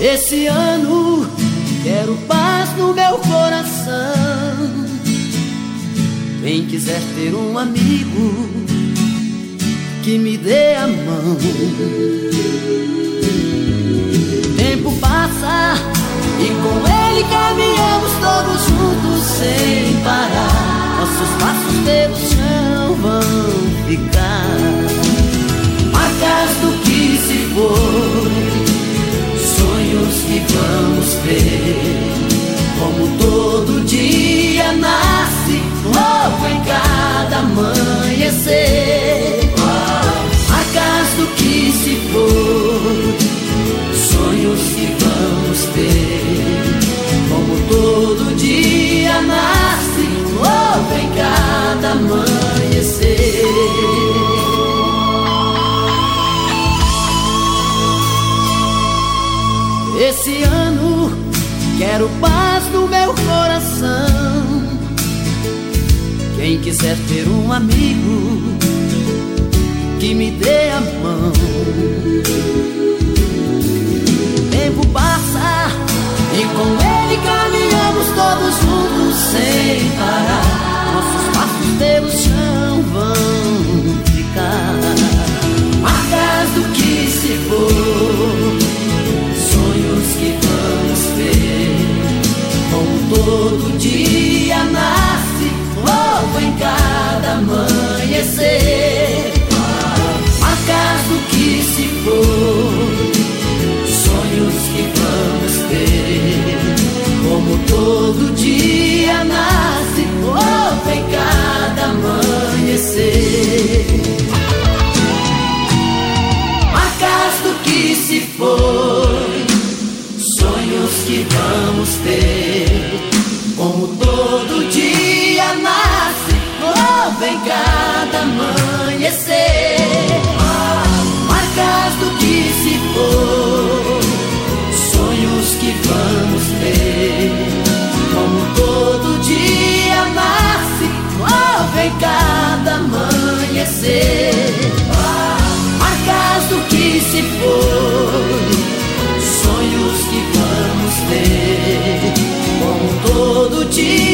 Esse ano quero paz no meu coração. Quem quiser ter um amigo que me dê a mão. O tempo passa e com ele caminhamos todos juntos sem parar. Nossos passos pelos Esse ano quero paz no meu coração. Quem quiser ter um amigo que me dê a mão. O tempo passa e com ele caminhamos todos juntos sem parar. Nossos passos dia nasce novo em cada amanhecer. Marcas do que se for, sonhos que vamos ter. Como todo dia nasce novo em cada amanhecer. Marcas do que se foi, sonhos que vamos ter. Todo dia sonhos